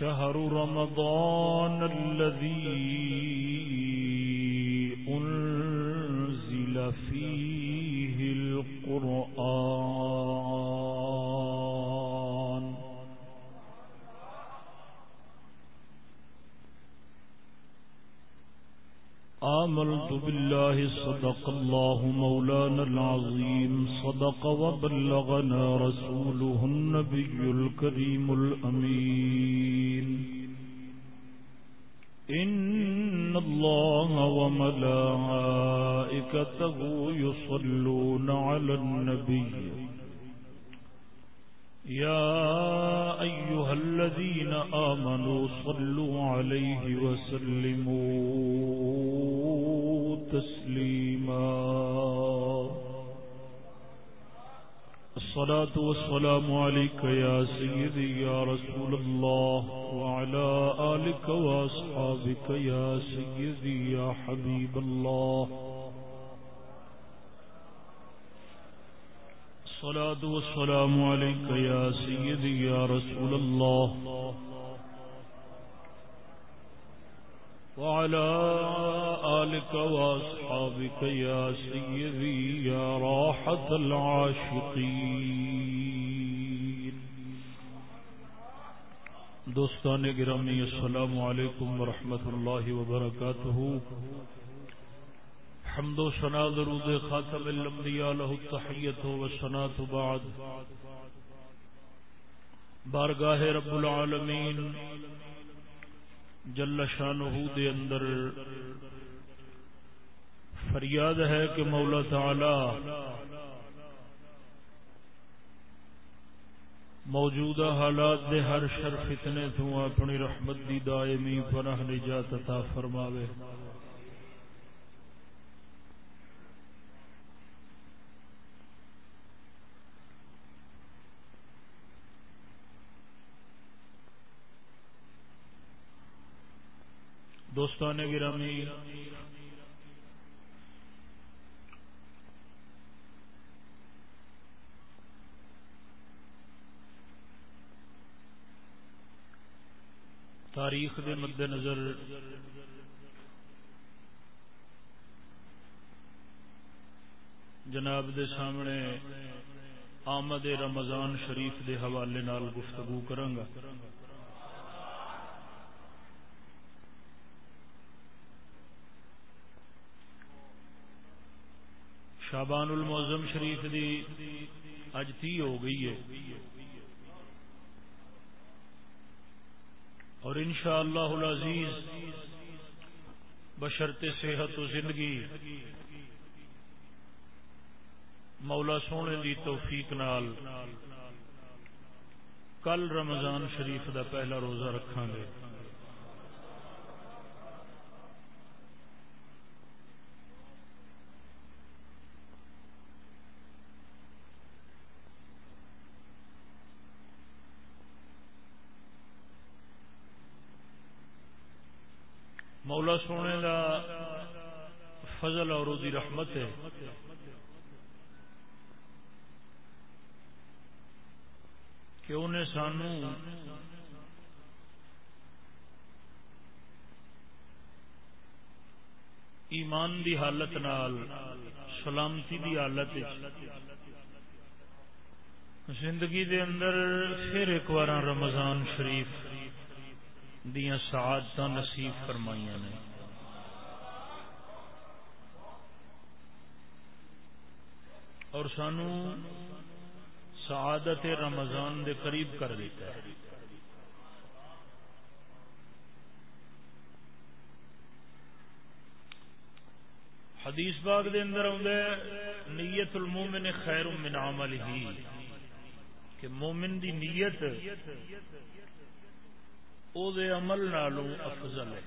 شهر رمضان الذي آملت بالله صدق الله مولانا العظيم. صدق وبلغنا رسوله النبي الكريم الأمين. إن الله وملائكته يصلون على النبي. يا أيها الذين آمنوا صلوا عليه وسلموا. تسليما الصلاة والسلام عليك يا سيدي يا رسول الله وعلى آلك وأصحابك يا سيدي يا حبيب الله. الصلاة والسلام عليك يا سيدي يا رسول الله. وعلى آلك وأصحابك يا سيدي يا راحة العاشقين. دوستان گرامی، السلام علیکم ورحمۃ اللہ وبرکاتہ. حمد و سنا درود خاتم الانبیاء له التحیت و سنات بعد. بارگاہ رب العالمین جل شانہ دے اندر فریاد ہے کہ مولا تعالی موجودہ حالات دے ہر شر فتنے تو اپنی رحمت دی دائمی پناہ نجات عطا فرماوے۔ دوستان گرامی، تاریخ دے مد نظر جناب دے سامنے آمد رمضان شریف دے حوالے نال گفتگو کرانگا۔ شابان المعظم شریف دی اج تی ہو گئی ہے۔ اور انشاءاللہ العزیز بشرط صحت و زندگی مولا سونے دی توفیق نال کل رمضان شریف دا پہلا روزہ رکھاں گے مولا سونے دا فضل اور دی رحمت ہے۔ کہ انہیں سانو ایمان دی حالت نال، سلامتی دی حالت زندگی دے اندر پھر ایک بار رمضان شریف دیا سعادت نصیب فرمائیاں نے۔ اور سانو سعادت رمضان دے قریب کر دیتا ہے۔ حدیث باغ دے اندر نیت المومن خیر من عمل ہی کہ مومن دی نیت، او دے عمل نالوں افضل ہے۔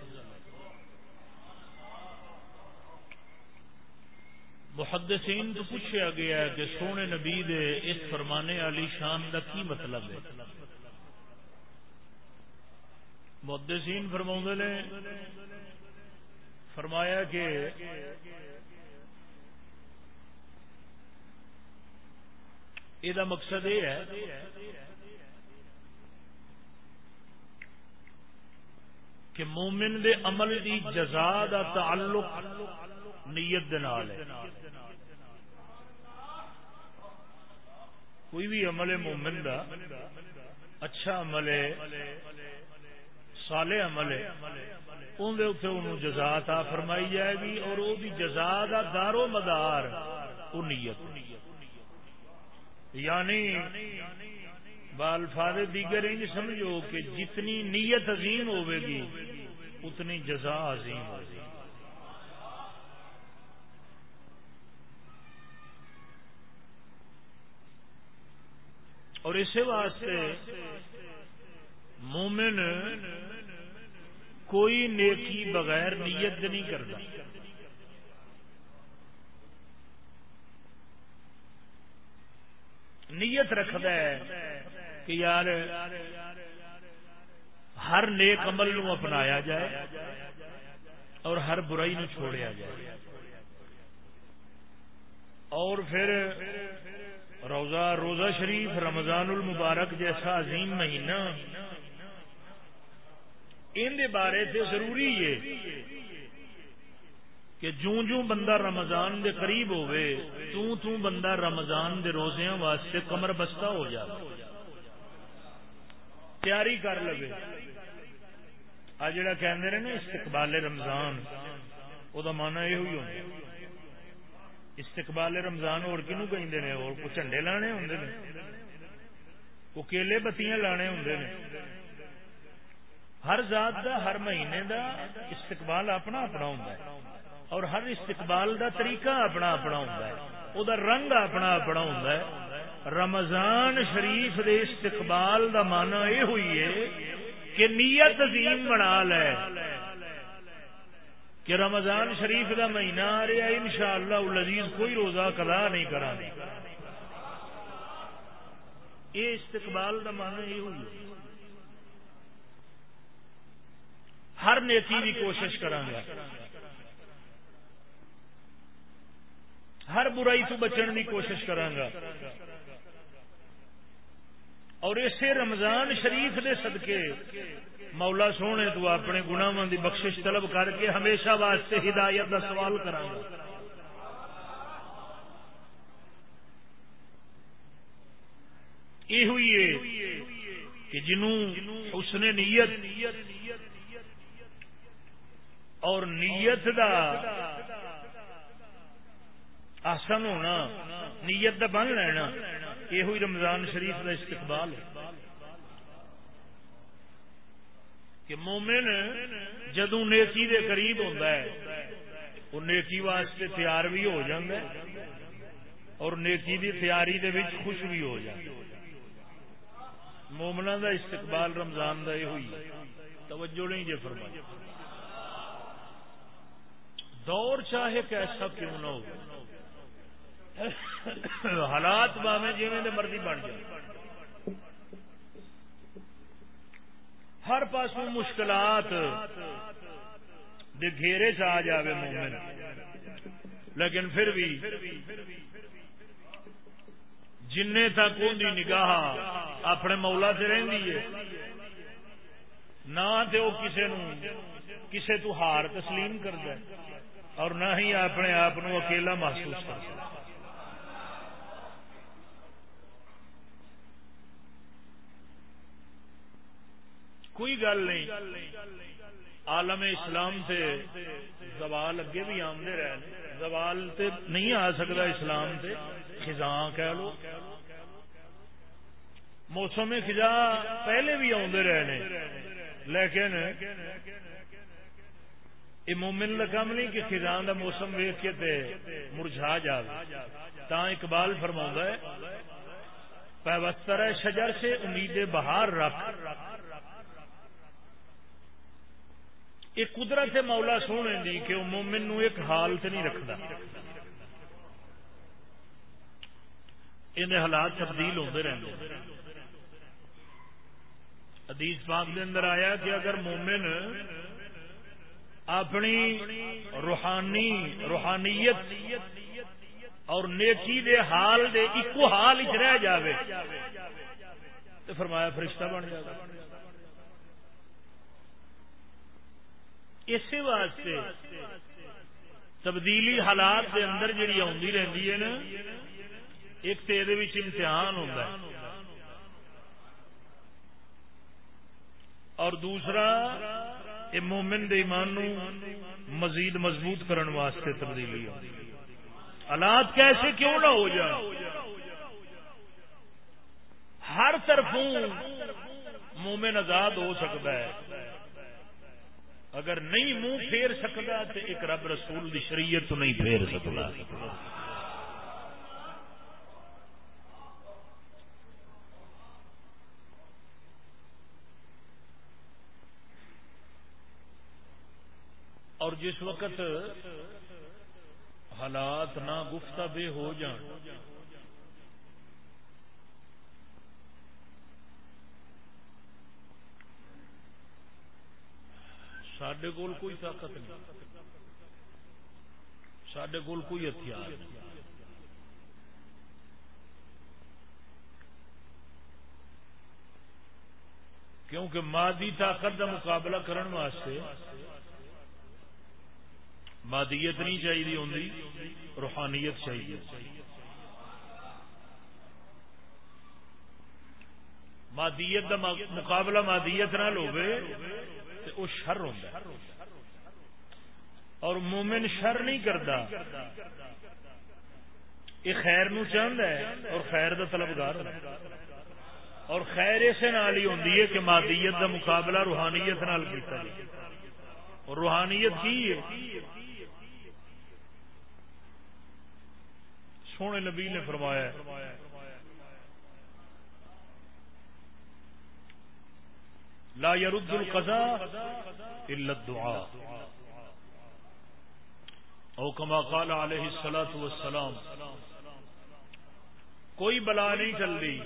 محدثین تو پوچھا گیا ہے کہ سونے نبی دے اس فرمانے علی شان کا کی مطلب ہے؟ محدثین فرما نے، فرمایا کہ یہ مقصد یہ ہے کہ مومن دے عمل دی جزا دا تعلق نیت دے نال ہے۔ کوئی بھی عمل مومن دا اچھا عمل ہے سالے عمل ہے اندر جزا تا فرمائی جائے گی اور وہ جزا دا دارو مدار وہ نیت۔ یعنی بالفاظ دیگر انج سمجھو کہ جتنی نیت عظیم ہوے گی، اتنی جزا عظیم ہوگی اور اسی واسطے مومن کوئی نیکی بغیر نیت نہیں کرتا۔ نیت رکھد کہ یار ہر نیک عمل نو اپنایا جائے اور ہر برائی نو چھوڑیا جائے۔ اور پھر روزہ روزہ شریف رمضان المبارک جیسا عظیم مہینہ ان بارے سے ضروری ہے کہ جوں جوں بندہ رمضان دے قریب ہوئے توں توں بندہ رمضان دے روزیاں واسطے کمر بستہ ہو جائے تیاری کر لگے آ جڑا کہ نا، استقبال رمضان وہ مانا یہ ہوئی ہوتا استقبال رمضان اور کنو کہ اور کو جھنڈے لانے ہوں کو کیلے بتیاں لانے ہوں ہر ذات دا، ہر مہینے دا استقبال اپنا اپنا ہوں اور ہر استقبال دا طریقہ اپنا اپنا ہوں وہ رنگ اپنا اپنا ہوں رمضان شریف دے استقبال دا مانا یہ ہوئی ہے کہ نیت عظیم بنا لے۔ کہ رمضان شریف کا مہینہ آ رہا ان شاء اللہ لذیذ کوئی روزہ کدا نہیں کرا یہ استقبال کا من یہ ہوئی ہر نیتی کی کوشش کرا ہر برائی تو بچن کی کوشش کرا اور اسے رمضان شریف دے صدقے مولا سونے تو اپنے گناواں دی بخشش طلب کر کے ہمیشہ واسطے ہدایت کا سوال کرا یہ ہوئی ہے کہ جنوں اس نے نیت اور نیت دا آسن ہونا، نیت دا بن لینا۔ یہ ہوئی رمضان شریف کا استقبال ہے کہ مومن جدو نیکی دے قریب ہوتا ہے وہ نیکی واسطے تیار بھی ہو جائے اور نیکی دی تیاری دے وچ خوش بھی ہو جائے مومنا دا استقبال رمضان دا یہ ہوئی توجہ نہیں جے فرمایا دور چاہے کیسا کیوں نہ ہو۔ حالات باویں جیویں مرضی بن جائے ہر پاس مشکلات دے گھیرے چ آ جائے مومن لیکن پھر بھی جن تک ان کی نگاہ اپنے مولا سے رہی ہے نہ تو کسی کسی تو ہار تسلیم کرتا اور نہ ہی اپنے آپ اکیلا محسوس کرتا کوئی گل نہیں۔ عالم اسلام سے زوال اگے بھی آمدے رہے زوال تے نہیں آ سکتا اسلام سے خزاں کہہ لو۔ موسم خزاں پہلے بھی آدھے رہے لیکن یہ مومن کا کام نہیں کہ خزاں دا موسم ویخ کے تے مرجھا جائے تا اقبال فرما ہے، پیوستر ہے شجر سے، امید بہار رکھ۔ یہ قدرت مولا سونے دی کہ وہ مومن نو ایک حال سے نہیں رکھتا۔ ان حالات تبدیل ہوتے رہتے حدیث پاک دے اندر آیا کہ اگر مومن اپنی روحانی، روحانیت اور نیکی دے حال دے ایکو حال چ رہ جاوے، تو فرمایا فرشتہ بن جائے اسی واسطے تبدیلی حالات دے اندر جڑی آدھی رہتی ہے نا، ایک تو یہ امتحان ہوتا ہے۔ اور دوسرا یہ مومن دے ایمان نو مزید مضبوط کرن واسطے تبدیلی حالات کیسے کیوں نہ ہو جائے ہر طرفوں مومن آزاد ہو سکتا ہے۔ اگر نہیں منہ پھیر سکتا تو ایک رب رسول دی شریعت تو نہیں پھیر سکتا۔ اور جس وقت حالات نہ گفتہ بے ہو جان سڈے کول کوئی طاقت نہیں۔ سڈے کول کوئی ہتھیار نہیں۔ کیونکہ مادی طاقت کا مقابلہ کرنے واسطے مادیت نہیں چاہیے ہوں روحانیت چاہیے مادیت کا مقابلہ مادیت نہ لوگ وہ شر ہوتا اور مومن شر نہیں کرتا یہ خیر نو چاہتا ہے اور خیر کا طلبگار اور خیر اسے نال ہی ہوتی ہے کہ مادیت کا مقابلہ روحانیت نال کیتا اور روحانیت کی ہے؟ سونے نبی نے فرمایا لا يرد القضاء الا الدعاء. او كما قال عليه الصلاه والسلام، کوئی بلا نہیں چل رہی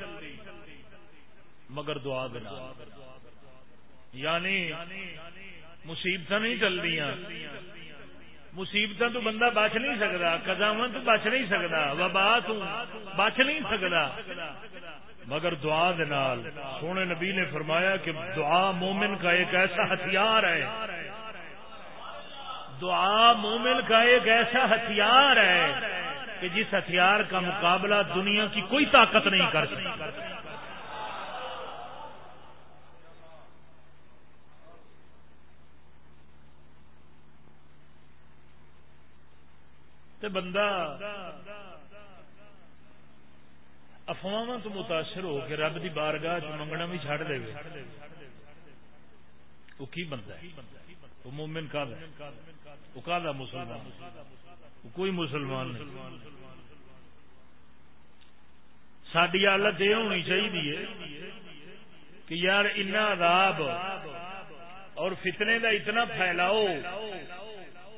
مگر دعا بنا۔ یعنی مصیبت نہیں چل رہی مصیبت تو بندہ بچ نہیں سکتا قدامت تو بچ نہیں سکتا وبا تو بچ نہیں سکتا۔ مگر دعا دنال سونے نبی نے فرمایا کہ دعا مومن کا ایک ایسا ہتھیار ہے۔ دعا مومن کا ایک ایسا ہتھیار ہے کہ جس ہتھیار کا مقابلہ دنیا کی کوئی طاقت نہیں کر سکتی بندہ افواہ تو متاثر ہو کے رب کی بارگاہ منگنا بھی چڑ دے وہ کی بنتا ہے؟ وہ مومن کا وہ کا مسلمان وہ کوئی مسلمان نہیں۔ ساری حالت یہ ہونی چاہیے کہ یار عذاب اور فتنے کا اتنا پھیلاؤ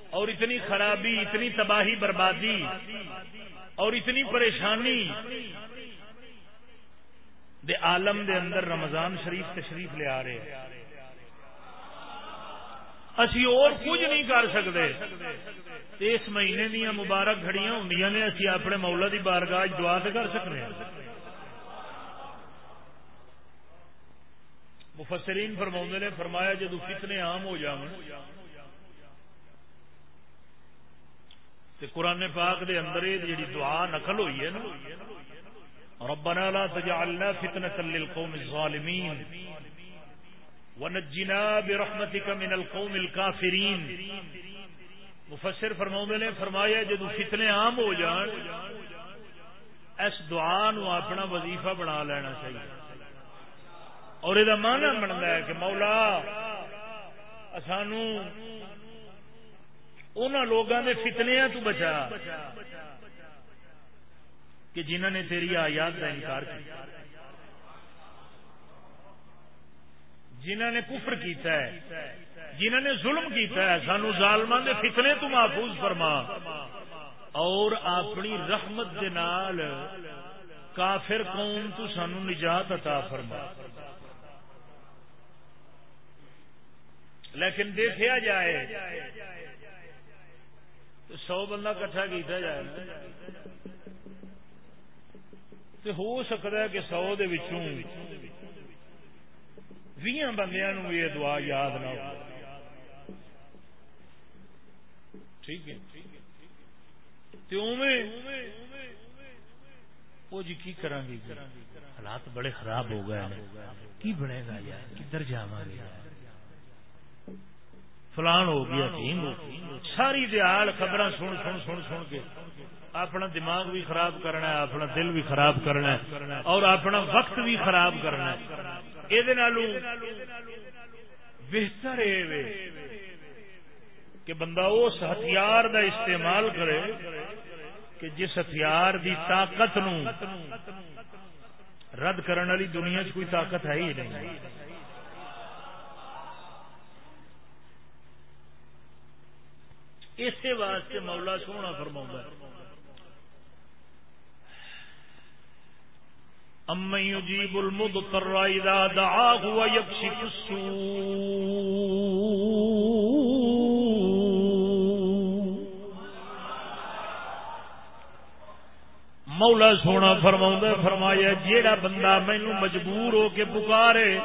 اور اتنی خرابی، اتنی تباہی بربادی اور اتنی پریشانی دے عالم دے اندر رمضان شریف تشریف لے آ رہے اسی اور کچھ نہیں کر سکتے۔ اس مہینے دیا مبارک گھڑیاں ہوں نے اسی اپنے مولا دی بارگاہ دعا تو کر سکتے ہیں۔ مفسرین فرما نے فرمایا جدو فتنے عام ہو جان قرآن پاک دے اندر جی دعا نقل ہوئی ہے نا ربنا لا تجعلنا فتنة للقوم الظالمين. ونجنا برحمتك من القوم الكافرين. مفسر فرماؤں نے، فرمایا جدو فتنے عام ہو جان، اس دعا نو اپنا وظیفہ بنا لینا چاہیے۔ اور یہ مانا بنتا ہے کہ مولا سانو ان لوگوں کے فتنیا تو بچا۔ کہ جنہوں نے تیری آیات کا انکار کیا۔ جنہوں نے کفر کیتا ہے، جنہوں نے ظلم کیتا ہے، سانو ظالمان دے فتنے تو محفوظ فرما۔ اور اپنی رحمت دے نال کافر قوم تو سانو نجات عطا فرما۔ لیکن دیکھا جائے تو سو بندہ کٹھا کیتا جائے۔ تو ہو سکتا ہے کہ سو دے وچوں ویاں بندیاں نو یہ دعا یاد نہ ہو۔ ٹھیک ہے؟ وہ جی کی کریں گے جی؟ حالات بڑے خراب ہو گئے کی بنے گا یار؟ کدھر جا گے فلان ہو گیا ساری دیال خبر سن سن سن سن کے۔ اپنا دماغ بھی خراب کرنا ہے، اپنا دل بھی خراب کرنا ہے اور اپنا وقت بھی خراب کرنا ہے۔ یہ بہتر کہ بندہ اس ہتھیار دا استعمال کرے کہ جس ہتھیار دی طاقت نو رد کرنے والی دنیا چ کوئی طاقت ہے ہی نہیں۔ اسی واسطے مولا سونا فرما ام يجيب المضطر اذا دعاه ويكشف السوء. مولا سونا فرما فرمایا، جیڑا بندہ مینو مجبور ہو کے پکارے،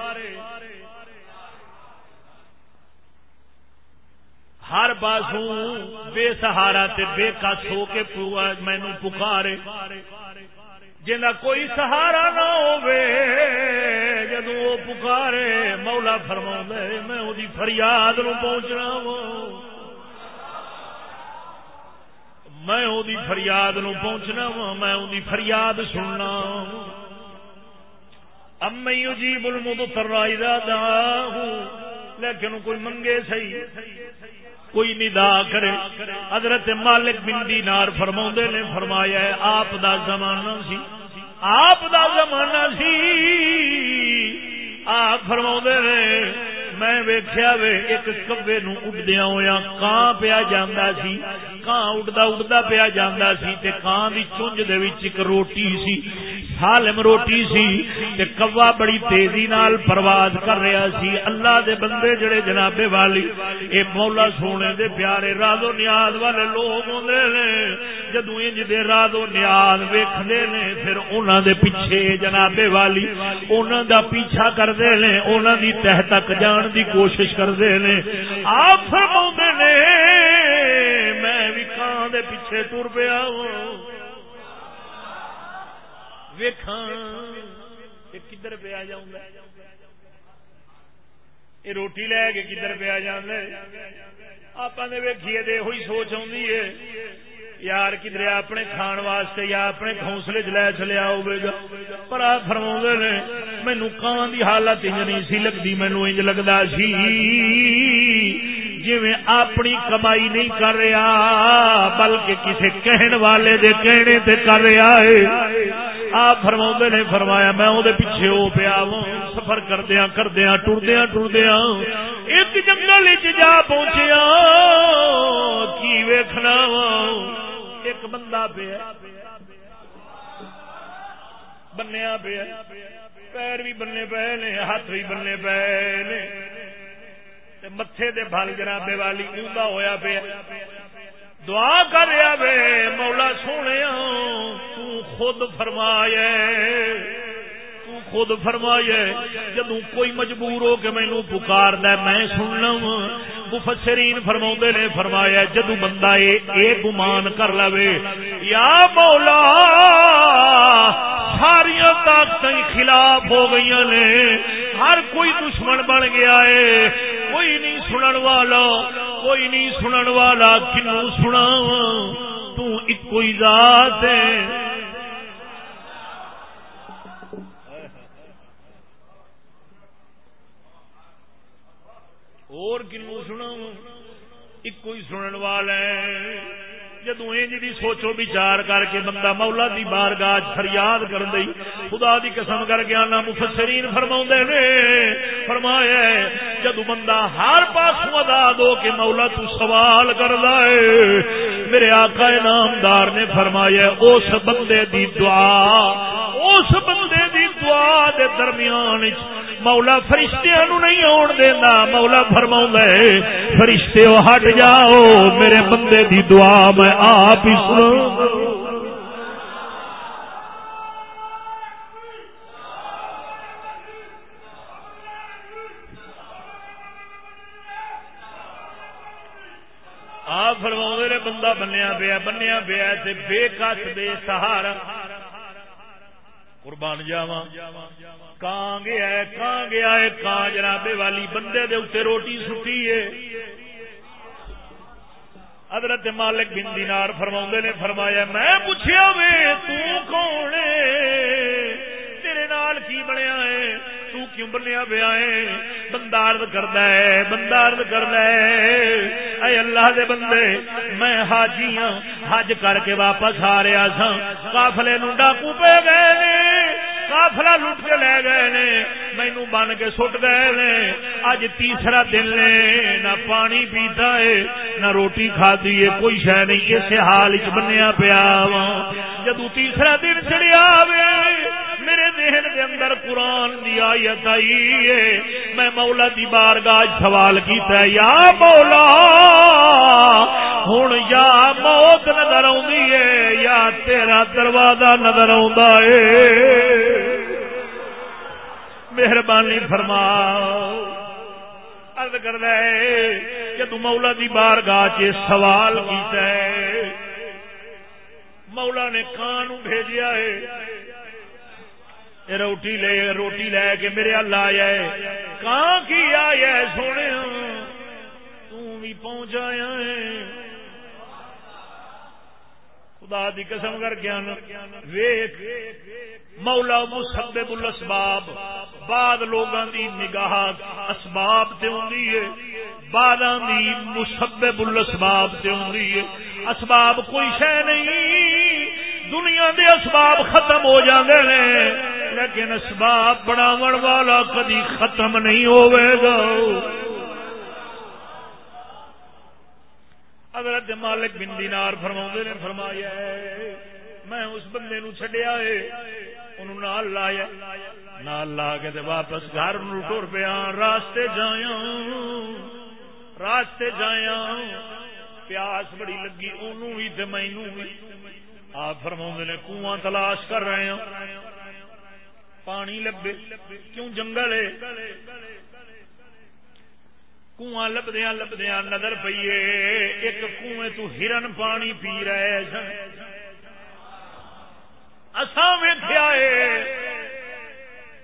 ہر پاسوں بے سہارا تے بے کس ہو کے مینو پکارے۔ جنا کوئی سہارا نہ ہوے جدو وہ پکارے، مولا فرما میں وہی فریاد نو پہنچنا وا میں وہی فریاد نو پہنچنا وا میں وہی فریاد سننا ام جی بل مد ترائی دا لیکن کوئی منگے سی کوئی ندا کرے۔ حضرت مالک بن دینار فرما نے فرمایا آپ دا زمانہ سی۔ آپ دا زمانہ سی۔ آپ فرما نے، میں ویخیا وے، ایک کبے نڈدیا ہوا کان پیا جانا سی۔ کان اڈتا اڈتا پیا جانا سی تے کان دی چونج دے وچ ایک روٹی سی، سالم روٹی سی تے کوا بڑی تیزی نال پرواز کر رہا سی۔ اللہ دے بندے جڑے جنابے والی، اے مولا سونے دے پیارے، رازو نیاز والے لوگ ہوندے نے جدو انج دے رازو نیاز ویکھدے نے، پھر انہاں دے پیچھے جنابے والی انہاں دا پیچھا کردے نے، انہاں دی تہ تک جان دی کوشش کردے نے۔ آپ فرماوندے دے پیچھے ٹر پیا ہوں کدھر پہ آ جاؤں یہ روٹی لے کے کدھر پہ آ جانا آپ ویکھیے ہوئی سوچ آئی ہے۔ یار کدھر اپنے کھان واسطے یا اپنے گھونسلے چ لے چلیا ہوگا پر آپ فرما نے مینو کان کی حالت انج نہیں سی لگتی مینو انج لگتا سی۔ جی اپنی کمائی نہیں کر رہا، بلکہ کسی کہن والے دے کہنے تے کر رہا ہے۔ آپ فرما نے فرمایا، میں وہ پیچھے ہو پیا سفر کردیا کردیا ٹردیا ٹردیا ایک جنگل جا پہنچیا کی ویخنا وا؟ ایک بندہ پیا بنیا پیا پیر بھی بننے پے نے، ہاتھ بھی بننے پے نے۔ متے دے بل جنابے والی اوندا ہویا پیا۔ دعا کر رہا وے مولا سونے تو خود فرمایا تو خود فرمایا جدو کوئی مجبور ہو کے مینو پکار دے میں سننا مفسرین فرما نے فرمایا جدو بندہ اے گمان کر لو یا مولا ساریا طاقت خلاف ہو گئی نے۔ ہر کوئی دشمن بن گیا ہے کوئی نہیں سنن والا، کوئی نہیں سنن والا کنو سنا تو ذات ہے۔ اور کنو سنا ایک ہی سنن والا ہے۔ جدو جی سوچو بچار کر کے بندہ مولا دی بار گاہ فریاد کر دئی خدا دی قسم کر کے آنا مفسرین فرما نے، فرمایا جدو بندہ ہر پاس ادا دو کے مولا تو سوال کر لائے میرے آقا نامدار نے فرمایا اس بندے دی دعا، اس بندے دی دعا دے درمیان مولا فرشتیاں نو نہیں آن دینا، مولا فرما فرشتے ہٹ جاؤ، میرے بندے دی دعا میں آپ ہی سنوں فرما نے، بندہ بنیا پیا بنیا پیا بے کس، بے سہارا۔ قربان جاوا کان گیا ہے کان گیا ہے کان جنابے والی، بندے دے اتنے روٹی سٹی ہے۔ حضرت مالک بن دینار فرما نے، فرمایا، میں پوچھا وے، تو تون تیرے نال کی بنیا ہے؟ تو کیوں بنیا پیا ہے؟ بندہ ارد کرد ہے، بندہ ارد کرد ہے۔ اے اللہ دے بندے، میں حاجی ہاں حج کر کے واپس آ رہا سا کافلے نو ڈاکو پہ گئے کافلا لٹ کے لے گئے نے، مینو بن کے سٹ گئے نے۔ اج تیسرا دن نے، نہ پانی پیتا ہے، نہ روٹی کھادی ہے، کوئی شہ نہیں اس حال چ بنیا پیا وا۔ جدو تیسرا دن چڑیا میرے ذہن کے اندر قرآن دی آیت آئی ہے۔ میں مولا دی بارگاہ سوال کیتا ہے، یا مولا ہوں یا موت نظر آئی ہے، یا تیرا دروازہ نظر آ مہربانی فرما ارد کر کہ مولا دی بار گاہ سوال کیتا ہے، مولا نے کان بھیجیا ہے۔ روٹی لے روٹی لے کے میرے ہل آیا ہے۔ کان کی آیا ہے سونے تھی پہنچایا ہے۔ خدا دی قسم کر کے ویخ مولا مسبب الاسباب۔ بعد لوگاں دی نگاہ اسباب تے ہوندی ہے۔ بعداں دی مسبب الاسباب تے ہوندی ہے۔ اسباب کوئی شے نہیں۔ دنیا دے اسباب ختم ہو جاندے نے۔ لیکن اسباب بناون والا کدی ختم نہیں ہوے گا۔ حضرت مالک بن دینار فرما نے، فرمایا میں اس بندے نو چڈیا ہے، انہوں نال لایا، نال لا کے واپس گھر ٹر پیا، راستے جایا راستے جایا پیاس بڑی لگی انہوں بھی تے مینو بھی آپ فرما نے، کنواں تلاش کر رہے ہیں۔ پانی لبے، کیوں جنگل ہے؟ کنواں لبدیا لبدیا نظر پیے ایک کنویں تو ہرن پانی پی رہے سن۔ اساں ویخیا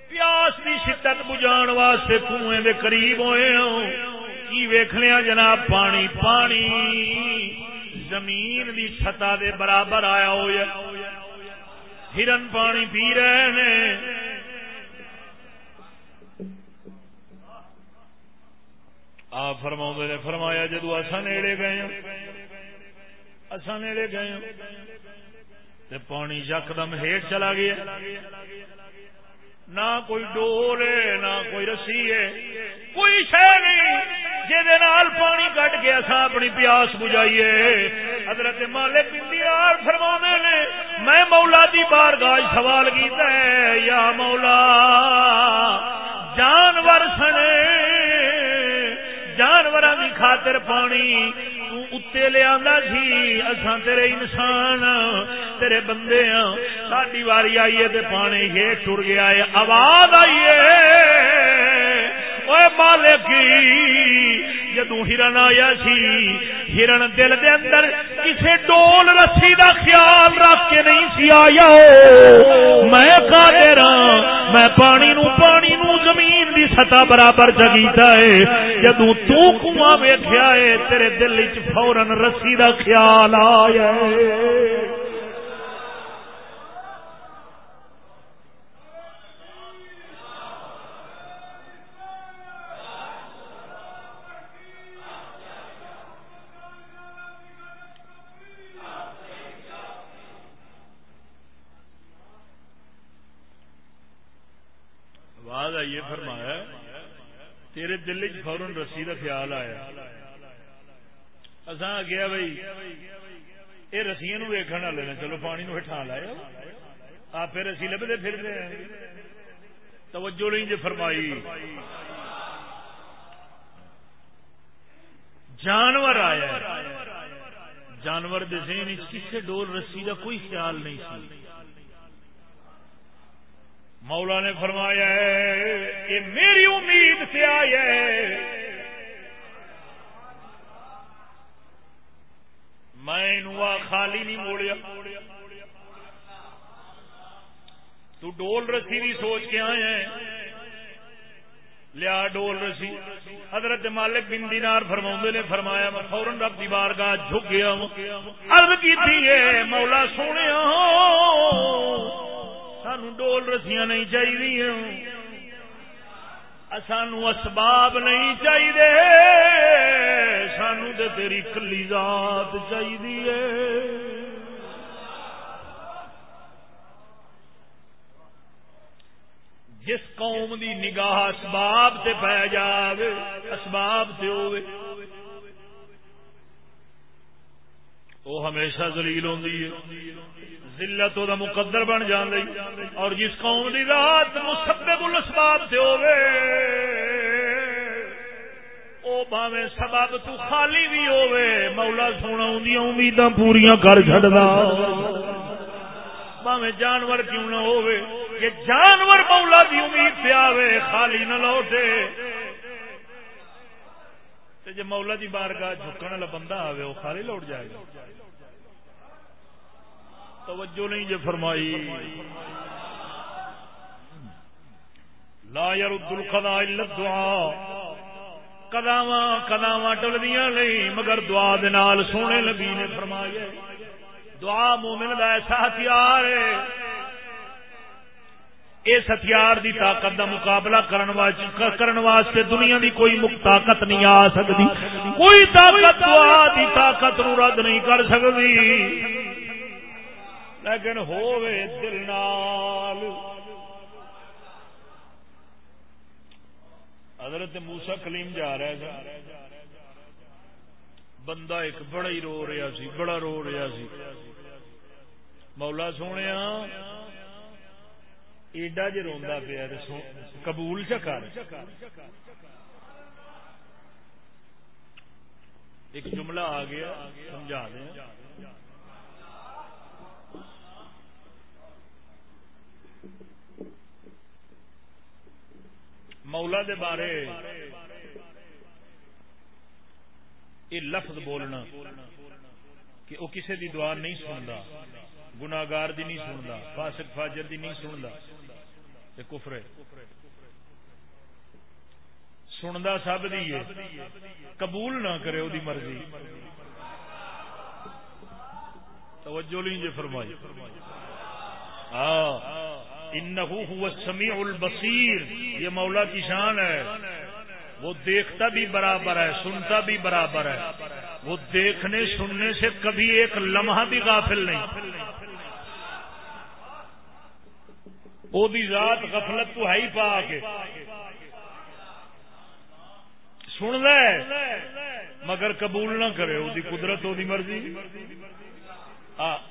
پیاس کی شدت بجان واسطے کنویں دے قریب ہوئے ہوں۔ کی ویخنے جناب؟ پانی پانی۔ زمین دی سطح دے برابر آیا ہوا ہرن پانی پی رہے ہیں آپ فرما نے فرمایا جدو اصا نیڑے گئے ہاں، اصا نیڑے گئے ہاں، پانی یکدم ہیٹ چلا گیا۔ نہ کوئی ڈول ہے، نہ کوئی رسی ہے، کوئی شہ نہیں جہد پانی کٹ کے اصا اپنی پیاس بجائیے حضرت مالک بندیار فرما نے، میں مولا دی بار گاہ سوال کیتا ہے، یا مولا، جانور سنے جانور کی خاطر پانی تے لیا سی تیرے انسان تیرے بندے ہاں ساری واری آئیے تے پانی یہ ٹر گیا ہے، آواز آئیے مالک جی, جدو ہرن آیا سی، ہرن دل دے اندر کسے ڈول رسی دا خیال رکھ کے نہیں سی آیا میں قادر میں پانی نو پانی نو زمین دی سطح برابر جگیتا ہے۔ جدو تو کنواں ویکھیا ہے، تیرے دل وچ فورن رسی دا خیال آیا ہے۔ آئیے فرمایا تیرے دل چ فورن رسی کا خیال آیا۔ اصا گیا بھائی یہ رسیاں ویکن والے نے، چلو پانی نو ہٹا لایا آپ رسی لبتے پھر توجہ نہیں جی فرمائی۔ جانور آیا جانور ذہن کسی ڈول رسی کا کوئی خیال نہیں سی۔ مولا نے فرمایا ہے یہ میری امید سے آیا ہے میں خالی نہیں موڑیا۔ تو ڈول رسی بھی سوچ کے آئے ہیں۔ لیا ڈول رسی۔ حضرت مالک بن دینار فرما نے فرمایا، میں فورن رب دی بارگاہ جھک گیا عرض کی تھی مولا سونے سانو ڈول رسیاں نہیں چاہیے سانو اسباب نہیں چاہیے سانو تو تیری کلی ذات چاہیے جس قوم دی نگاہ اسباب سے پی جائے اسباب سے ہوئے وہ ہمیشہ زلیل ہوندی ہے ذلت دا مقدر بن جاندی۔ اور جس قوم دی رات مسبب الاسباب سے ہوئے او باویں سبب تو خالی بھی ہوئے مولا سونا اندیاں امیداں پوریاں کر چھڑدا باویں جانور کیوں نہ ہوئے کہ جانور مولا دی امید پہ آوے، خالی نہ لوٹے۔ جی مولا دی بارگاہ جھکن والا بندہ آوے وہ خالی لوٹ جائے گا۔ توجہ نہیں جی فرمائی۔ لا يرد القضاء الا الدعاء۔ قداواں قداواں ٹلدیاں نہیں، مگر دعا دے نال سونے نبی نے فرمایا دعا مومن دا ایسا ہتھیار ہے۔ اس ہتھیار دی طاقت دا مقابلہ کرن واسطے دنیا دی کوئی طاقت نہیں آ سکتی۔ کوئی طاقت دعا دی طاقت نو رد نہیں کر سکتی۔ لیکن ہووے دل نال۔ حضرت موسا کلیم جا رہا ہے بندہ ایک بڑا ہی رو رہا سی، بڑا رو رہا سی۔ مولا سونے ایڈا جی روا پیا قبول چکر ایک جملہ آ گیا، سمجھا دیں۔ مولا دے بارے یہ لفظ بولنا کہ وہ کسی دی دعا نہیں سنتا گناگار دی نہیں سنتا فاسق، فاجر دی نہیں سنتا یہ کفر ہے۔ سنتا سب دی ہے۔ قبول نہ کرے وہ مرضی۔ توجہ نہیں جی فرمائی۔ ہاں۔ انہو هو السمیع البصیر۔ یہ مولا کی شان ہے۔ وہ دیکھتا بھی برابر ہے، سنتا بھی برابر ہے۔ وہ دیکھنے، سننے سے کبھی ایک لمحہ بھی غافل نہیں۔ وہ ذات غفلت تو ہے ہی پا کے سن لے مگر قبول نہ کرے وہ قدرت وہ مرضی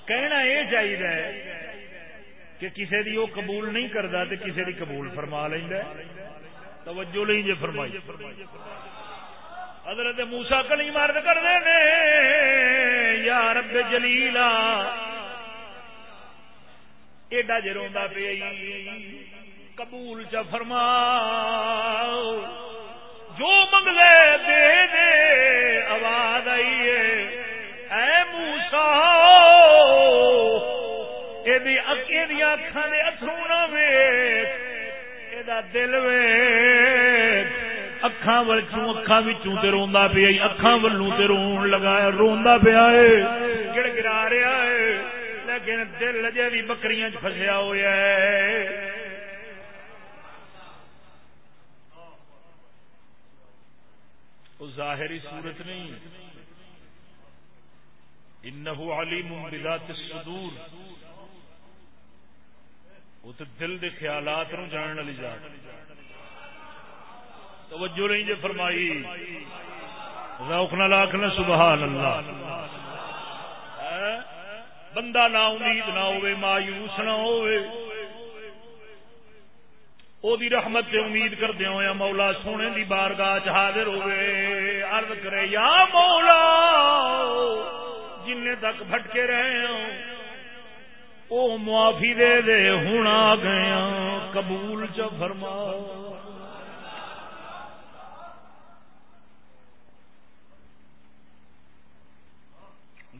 کہنا یہ چاہیے کہ کسی دی وہ قبول نہیں کرتا تو کسی دی قبول فرما لینا توجہ نہیں جی فرمائی حضرت موسا کلی مرد کرتے یا رب جلیلا ایڈا جی روا پی قبول چ فرما جو منگلے دے دے، آواز آئی اے موسا یہ اکھان اترو ویخ یہ دل ویخ اکھان ول اکھان بچوں تے روندا پیا اکھان ولوں تے رون لگایا روندا پیا اے گڑ گرا رہا ہے۔ لیکن دل اجے بھی بکریاں فسیا ہوا ہے۔ ظاہری صورت نہیں۔ انہو علیم بذات الصدور۔ وہ تو دل دے خیالات نو جاننے والی ذات۔ توجہ نہیں جی فرمائی۔ روک نہ لاکھ نہ سبحان اللہ۔ بندہ نہ امید نہ ہوئے، مایوس نہ ہوئے۔ او دی رحمت سے امید کر دیا یا مولا سونے دی بارگاہ حاضر ہوئے۔ عرض کرے، یا مولا جن تک بھٹکے رہے ہوں او معافی دے دے ہوں آ گیا ہاں، قبول چ فرما۔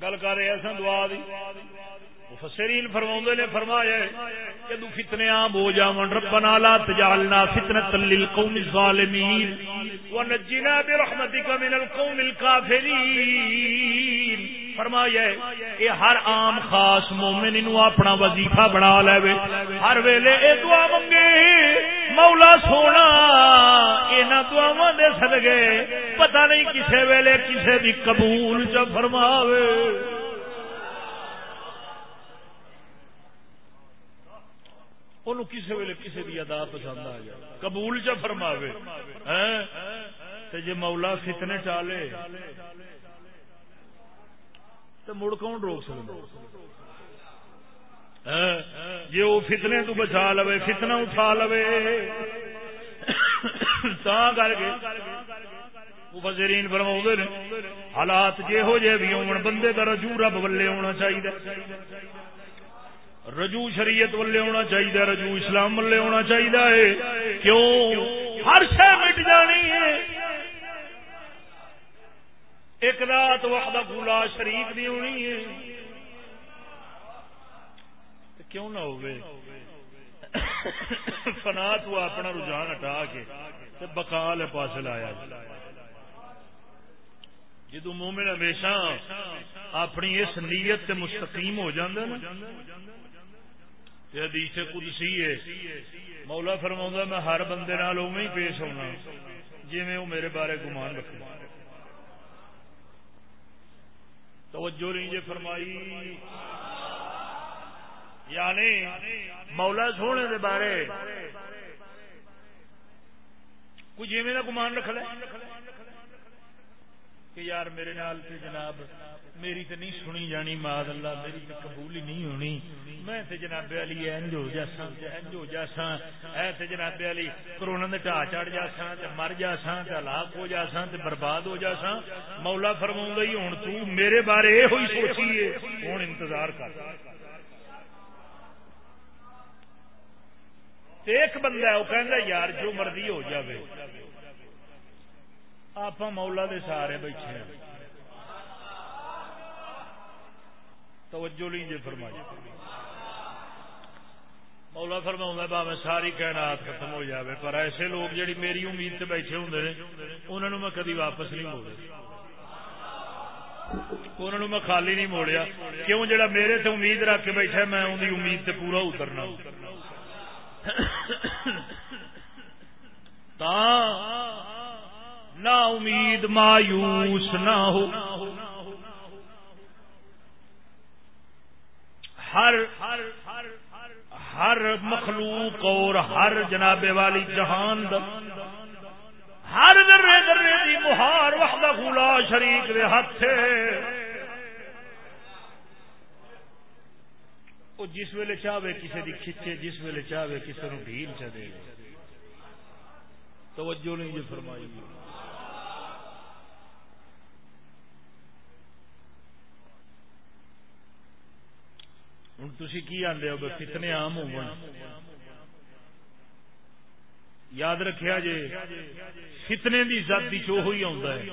گل کر رہے ہیں دعا دی۔ مفسرین فرماؤں نے فرمایا جدو فتنے عام ہو جاون، ربنا لا تجعلنا فتنة للقوم الظالمین، ونجنا برحمتك من القوم الكافرین۔ فرمایا یہ ہر عام خاص مومن انو اپنا وظیفہ بنا لے ہر ویلے اے دعا منگے۔ مولا سونا یہاں دعا دے سدگے پتہ نہیں کسے ویلے کسے بھی قبول چ فرماوے۔ انہوں کسی ویلے کسی کی ادا پسند آ جائے، قبول چ فرماوے۔ جی مولا فتنے چالے تو مڑ کون روک سکتا جی وہ فتنے تو بچا لو فتنا اٹھا لو کر کے مفسرین فرما نے حالات جہو جہ بھی ہو بندے کا رجوع رب ولے ہونا چاہیے رجوع شریعت ولے ہونا چاہیے رجوع اسلام ولے ہونا چاہیے کیوں؟ ہر شہ مٹ جانی ہے۔ ایک رات وقت گولا شریف دی ہونی ہے۔ کیوں نہ ہوئے؟ فنا تو اپنا رجحان ہٹا کے بکال پاس لایا جی۔ جدو مومن ہمیشہ اپنی اس نیت سے مستقیم ہو جاندے نا حدیث قدسی ہے، مولا فرما میں ہر بندے نال ہی پیش ہونا جی میں وہ میرے بارے گمان رکھ توجہ نہیں جی فرمائی۔ یعنی مولا سونے دے بارے۔ کچھ جی میں گمان رکھ لے کہ یار میرے نال تے جناب، میری تو نہیں سنی جانی، ماد اللہ، میری تو قبول ہی نہیں ہونی۔ میں تے جناب علی انج ہو جاسا انج ہو جاسا اے تے جناب علی، کرونا دے ٹا چڑ جاسا تے مر جاسا تے ہلاک ہو جاسا تے برباد ہو جاسا مولا فرماوندا ہی ہن، تو میرے بارے اے ہوئی سوچی ہے۔ ہن انتظار کر۔ ایک بندہ ہے، وہ کہندا یار، جو مرضی ہو جاوے۔ آپ مولا دے سارے بیٹھے ہیں۔ توجہ نہیں جی فرمائی۔ مولا فرما میں ساری کائنات ختم ہو جاوے، پر ایسے لوگ جڑی میری امید سے بیٹھے ہوں انہوں میں کدی واپس نہیں موڑے انہوں میں خالی نہیں موڑیا۔ کیوں؟ جڑا میرے سے امید رکھ کے بیٹھا میں ان کی امید سے پورا اترنا نہ امید مایوس نہ ہو۔ ہر ہر ہر مخلوق اور ہر جناب والی جہان ہر درے درے دی مہار وقت گولا شریک دے ہاتھ وہ جس ویلے چاہے کسی دی کھچے، جس ویلے چاہے کسی نو ڈھیل چ دے۔ توجہ نہیں جی فرمائی۔ ہوں تھی کی آدھے ہو فتنے آم ہو یاد رکھیا جے، فتنے دی ذات دی چوہ ہی آتا ہے،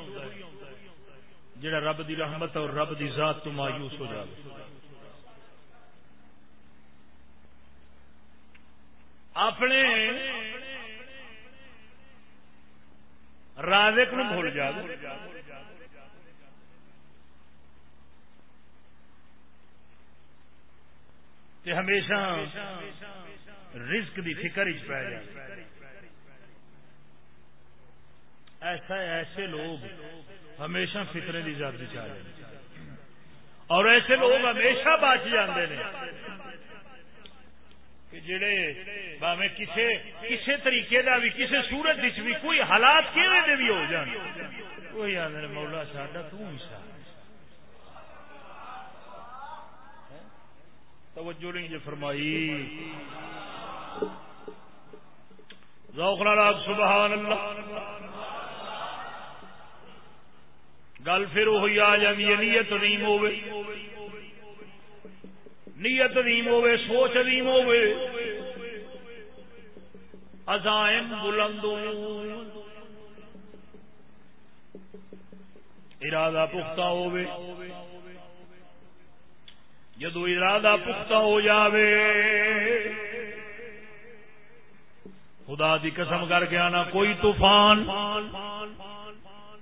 جڑا رب دی رحمت اور رب دی ذات تو مایوس ہو جائے اپنے رازق نو بھول جائے تے ہمیشہ رزق دی فکر چ پی جائے ایسا ایسے لوگ ہمیشہ فطرے کی زد چاہ اور ایسے لوگ ہمیشہ بچ جاندے ہیں نے جڑے باویں کسے کسے طریقے دا بھی، کسے صورت وچ بھی کوئی حالات کیویں دے بھی ہو جان۔ کوئی آدھے مولا ساڈا تو ہی سا۔ توجہ نہیں جی فرمائی۔ ذوق نال سبحان اللہ۔ گل پھر وہی آ جاتی ہے، نیت نیم ہوے نیت نیم ہوے سوچ نیم ہوے ازائم بلند ارادہ پختہ ہوے جدو ارادہ پختہ ہو جاوے، خدا دی قسم کر کے آنا، کوئی طوفان،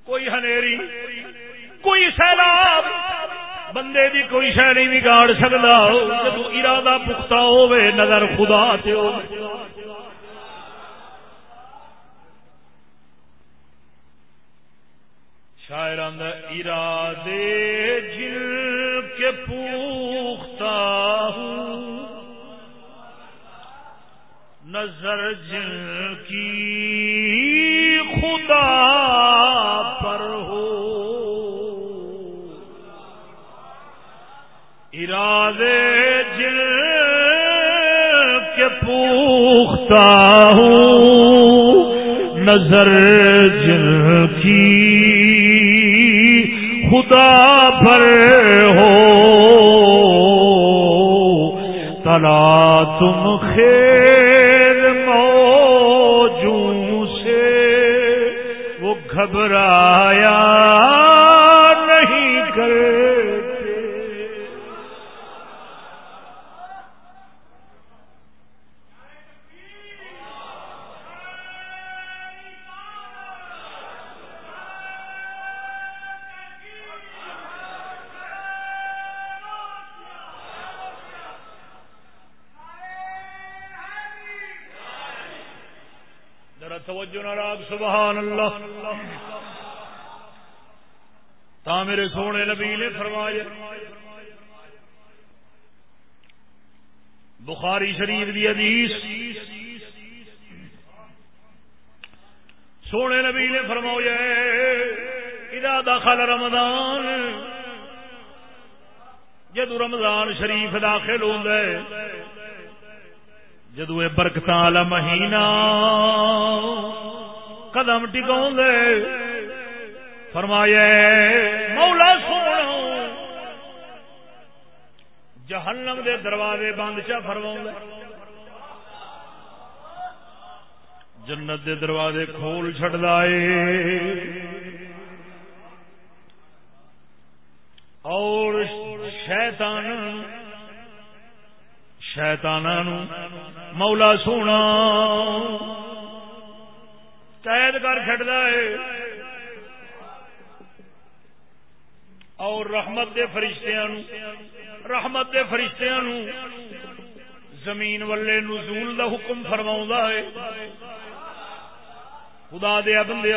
کوئی ہنیری، کوئی سیلاب بندے دی کوئی شہ نہیں بگاڑ سکتا جب ارادہ پختہ ہوے نظر خدا تے ہو۔ شاعر ارادے جل کے پوختہ ہوں نظر جل کی خدا ارادے جل کے پوختہ ہوں، نظر جل کی خدا پر ہو۔ تلا تم خیر موجوں سے وہ گھبرایا سبحان اللہ۔ تا میرے سونے نبی نے فرمایا، بخاری شریف دی حدیث۔ سونے نبی نے فرمایا، اذا دخل رمضان، جدو رمضان شریف داخل ہوتا ہے، جدو یہ برکت والا مہینہ۔ قدم ٹکاؤ دے فرمایا مولا سونا، جہنم دے دروازے بند چا فرما جنت دے دروازے کھول چڑ دے اور شیطان شیتان مولا سونا قید کر چڑتا ہے۔ اور رحمت دے فرشتیاں رحمت دے فرشتیاں زمین والے نزول دا حکم فرما ہے۔ خدا دیا بندے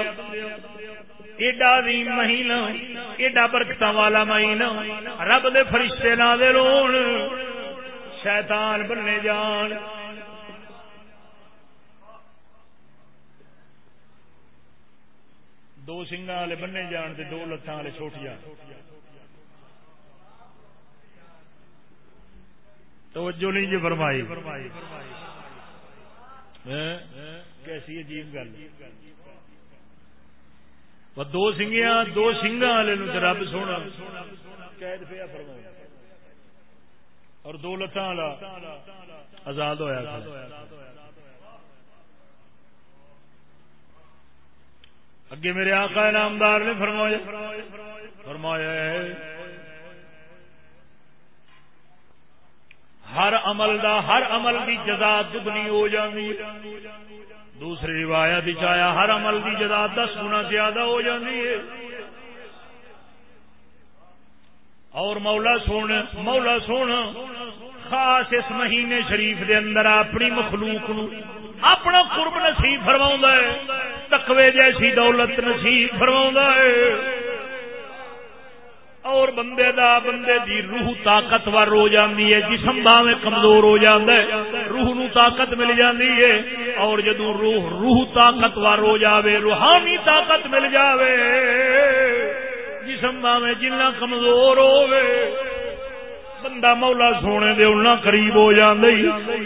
ایڈا عظیم مہینہ، ایڈا برکت والا مہینہ۔ رب دے فرشتے نہ دے لون شیطان بننے جان۔ دو سنگا والے بننے جان تے دو لتان والے چھوٹ جان توجہ نہیں جی فرمائی۔ کیسی عجیب گل۔ دو سنگیاں، دو سنگا والے رب سونا۔ قید پیا فرما اور دو لتان والا آزاد ہوا اگے میرے آقا نامدار نے فرمایا فرمایا ہر عمل دا ہر عمل دی جزا دگنی ہو جاتی دوسری روایت چایا ہر عمل دی جزا دس گنا زیادہ ہو جاتی ہے۔ اور مولا سونا مولا سونا، خاص اس مہینے شریف دے اندر اپنی مخلوق نو اپنا قرب نصیب فرما ہے، تقوی جیسی دولت نصیب فرما ہے۔ اور بندے دا بندے دی روح طاقتور ہو جاندی ہے، جسم باویں کمزور ہو جاندا ہے، روح نو طاقت مل جاندی ہے۔ اور جدوں روح روح طاقتور ہو جاوے، روحانی طاقت مل جاوے، جسم باویں جنہ کمزور ہوے بندہ مولا سونے دے انہاں قریب ہو جاندے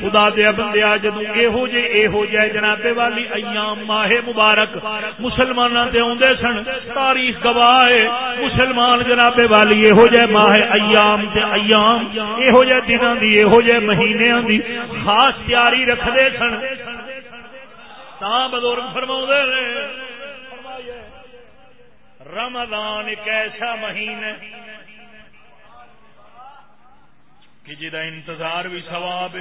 خدا دے بندے جدوں ایہو جے ایہو جے جناب والی ایام ماہ مبارک مسلماناں تے اوندے سن، تاریخ گواہ ہے۔ مسلمان جناب والی ایہو جے ماہ ایام تے ایام، ایہو جے دناں دی، ایہو جے مہینیاں دی خاص تیاری رکھدے سن۔ تا بزرگ فرماؤندے نے رمضان ایک ایسا مہینہ کہ جی جا انتظار بھی سواب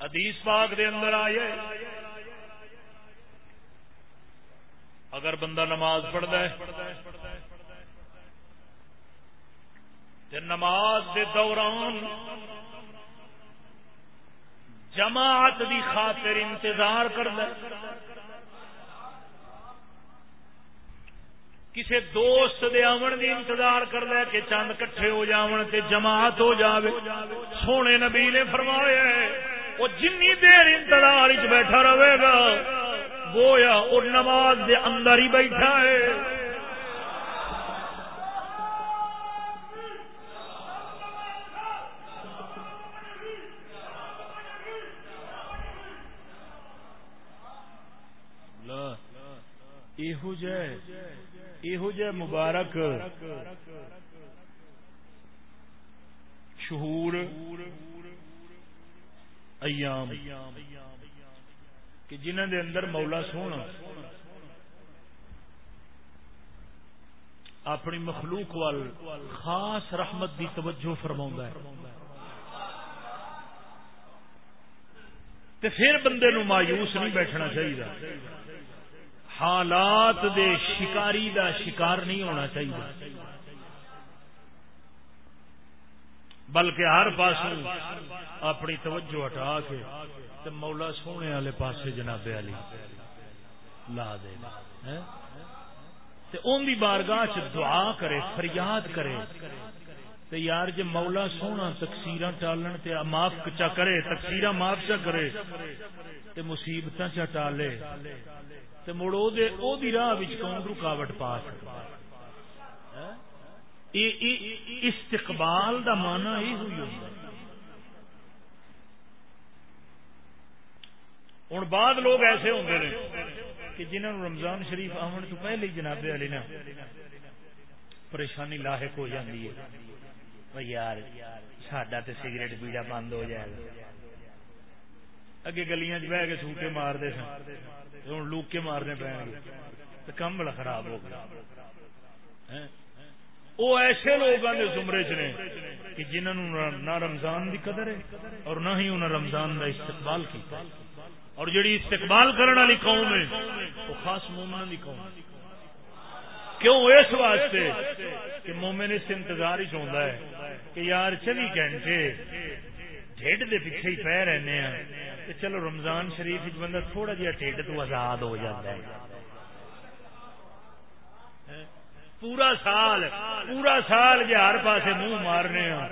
ادیس پاک دے اندر آئے اگر بندہ نماز پڑھتا ہے تو نماز دے دوران جماعت دی خاطر انتظار کرتا کسی دوست دے آمن دی انتظار کر لے کہ چند کٹھے ہو جاون تے جماعت ہو جاوے۔ سونے نبی نے فرمایا وہ جنی دیر انتظار چ بیٹھا رہے گا، گویا وہ نماز دے اندر ہی بیٹھا ہے۔ یہ جائے یہو جہ مبارک شہور ایام کہ جنہ دے اندر مولا سونا اپنی مخلوق وال خاص رحمت دی توجہ فرما ہے تے پھر بندے نو مایوس نہیں بیٹھنا چاہیے حالات دے شکاری دا شکار نہیں ہونا چاہیے۔ بلکہ ہر پاس اپنی توجہ ہٹا کے تے مولا سونے والے پاسے جناب علی لا دے۔ تے اون دی بارگاہ چ دعا کرے، فریاد کرے۔ تے یار جے مولا سونا تقسیراں ٹالن تے معاف چا کرے تقسیراں معاف چا کرے، تے مصیبتاں چا ٹالے۔ تے مڑ او دے او دی راہ وچ کون رکاوٹ پا سکدا استقبال دا مانا یہ ہوئی ہوندا ہوں بعد لوگ ایسے ہوں نے کہ جنہوں نے رمضان شریف آمن تو پہلے ہی جناب علی نا پریشانی لاحق ہو جاتی ہے۔ یار، ساڈا تو سگریٹ پیڑا بند ہو جائے گا۔ اگے گلیاں بہ کے سوٹے مارتے سن ہوں لوکے مارنے پے تو کم بڑا خراب ہو گیا وہ ایسے لوگوں کے زمرے چ نے کہ جنہوں نہ رمضان کی قدر ہے اور نہ ہی انہیں رمضان کا استقبال کیا اور جڑی استقبال کرنے والی قوم ہے وہ خاص مومن کی قوم کیوں اس واسطے کہ مومن اس انتظار ہی چاہتا ہے کہ یار چوبی گھنٹے ڈیڈ دے پیچھے ہی پہ رہنے ہیں چلو رمضان شریف بندہ تھوڑا جہا ٹھڈ تو آزاد ہو جاتا ہے۔ پورا سال پورا سال جی ہر پاسے منہ مارنے ہاں۔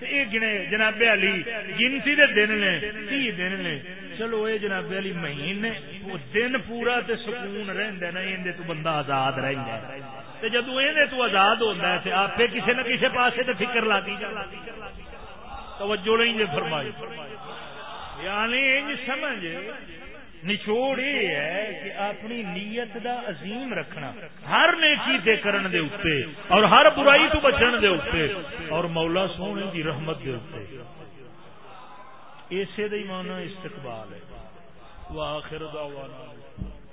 یہ گنے جناب علی گنتی دے دن نے، تی دن نے۔ چلو یہ جناب علی مہینے، وہ دن پورا تے سکون رہندا نا اندے تو بندہ آزاد رہندا ہے۔ تے جدوں تو آزاد ہوندا ہے، تے آپے کسے نہ کسے پاسے تے فکر لاتی جا توجہ نہیں جے فرمائی۔ یعنی سمجھ نچوڑ یہ ہے کہ اپنی نیت دا عظیم رکھنا، ہر نیکی دے کرن دے اتے اور ہر برائی تو بچن دے اتے اور مولا سونے دی رحمت دے اتے اسے دے مانا استقبال ہے۔ واخر دعوانا۔